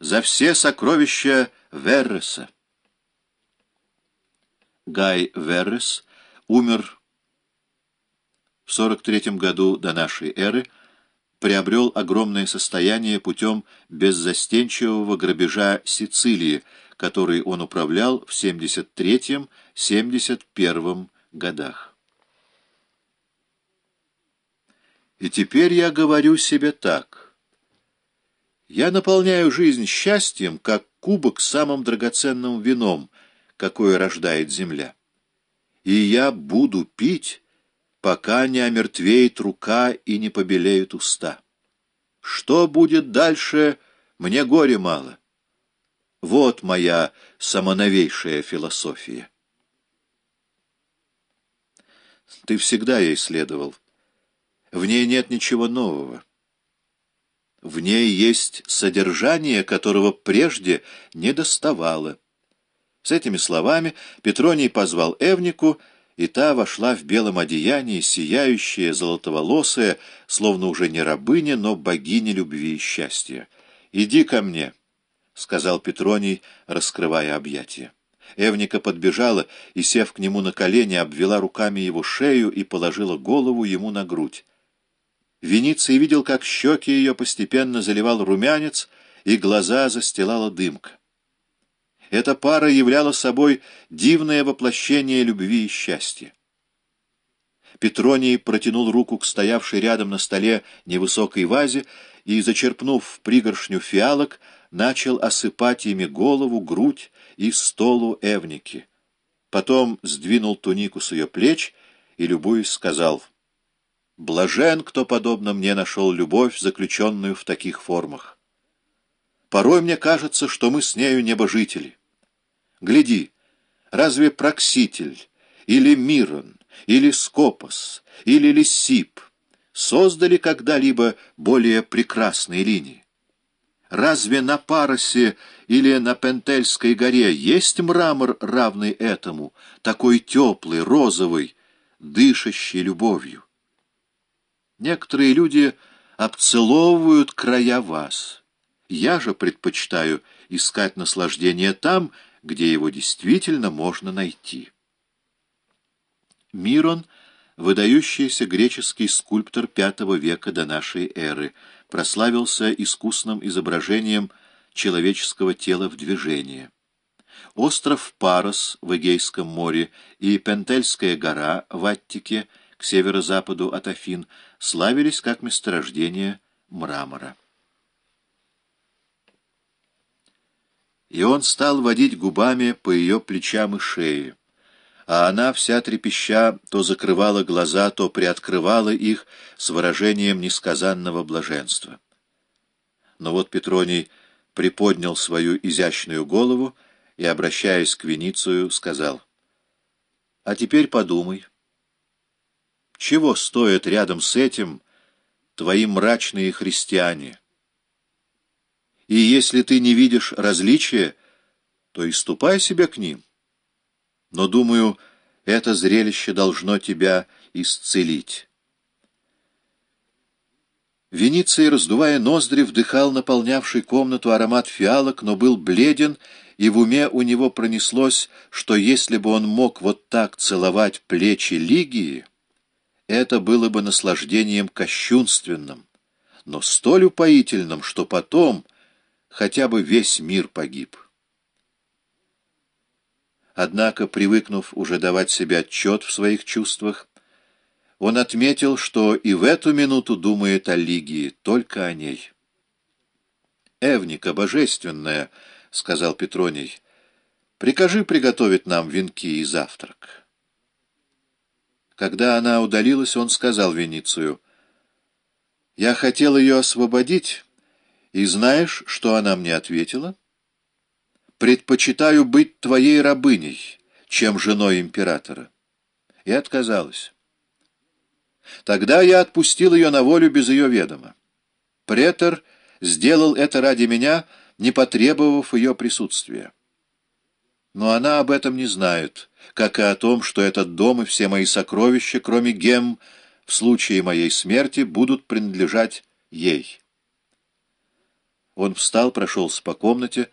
за все сокровища Верреса. Гай Веррес умер в 43 году до нашей эры, приобрел огромное состояние путем беззастенчивого грабежа Сицилии, который он управлял в 73-71 годах. И теперь я говорю себе так. Я наполняю жизнь счастьем, как кубок самым драгоценным вином, какое рождает земля. И я буду пить, пока не омертвеет рука и не побелеют уста. Что будет дальше, мне горе мало. Вот моя самоновейшая философия. Ты всегда ей следовал. В ней нет ничего нового. В ней есть содержание, которого прежде не доставало. С этими словами Петроний позвал Эвнику, и та вошла в белом одеянии, сияющая, золотоволосая, словно уже не рабыня, но богиня любви и счастья. «Иди ко мне», — сказал Петроний, раскрывая объятия. Эвника подбежала и, сев к нему на колени, обвела руками его шею и положила голову ему на грудь. Вениций видел, как щеки ее постепенно заливал румянец, и глаза застилала дымка. Эта пара являла собой дивное воплощение любви и счастья. Петроний протянул руку к стоявшей рядом на столе невысокой вазе и, зачерпнув пригоршню фиалок, начал осыпать ими голову, грудь и столу Эвники. Потом сдвинул тунику с ее плеч и, любуясь, сказал — Блажен, кто, подобно мне, нашел любовь, заключенную в таких формах. Порой мне кажется, что мы с нею небожители. Гляди, разве Прокситель, или Мирон, или Скопос, или Лисип создали когда-либо более прекрасные линии? Разве на Паросе или на Пентельской горе есть мрамор, равный этому, такой теплый, розовый, дышащий любовью? Некоторые люди обцеловывают края вас. Я же предпочитаю искать наслаждение там, где его действительно можно найти. Мирон — выдающийся греческий скульптор V века до нашей эры, прославился искусным изображением человеческого тела в движении. Остров Парос в Эгейском море и Пентельская гора в Аттике — к северо-западу от Афин, славились как месторождение мрамора. И он стал водить губами по ее плечам и шее, а она, вся трепеща, то закрывала глаза, то приоткрывала их с выражением несказанного блаженства. Но вот Петроний приподнял свою изящную голову и, обращаясь к Веницию, сказал, «А теперь подумай». Чего стоят рядом с этим твои мрачные христиане? И если ты не видишь различия, то и ступай себе к ним. Но, думаю, это зрелище должно тебя исцелить. Вениций, раздувая ноздри, вдыхал наполнявший комнату аромат фиалок, но был бледен, и в уме у него пронеслось, что если бы он мог вот так целовать плечи Лигии, это было бы наслаждением кощунственным, но столь упоительным, что потом хотя бы весь мир погиб. Однако, привыкнув уже давать себе отчет в своих чувствах, он отметил, что и в эту минуту думает о Лигии, только о ней. «Эвника божественная», — сказал Петроний, — «прикажи приготовить нам венки и завтрак». Когда она удалилась, он сказал Веницию, «Я хотел ее освободить, и знаешь, что она мне ответила? Предпочитаю быть твоей рабыней, чем женой императора». И отказалась. Тогда я отпустил ее на волю без ее ведома. Претор сделал это ради меня, не потребовав ее присутствия. Но она об этом не знает, как и о том, что этот дом и все мои сокровища, кроме гем, в случае моей смерти, будут принадлежать ей. Он встал, прошелся по комнате,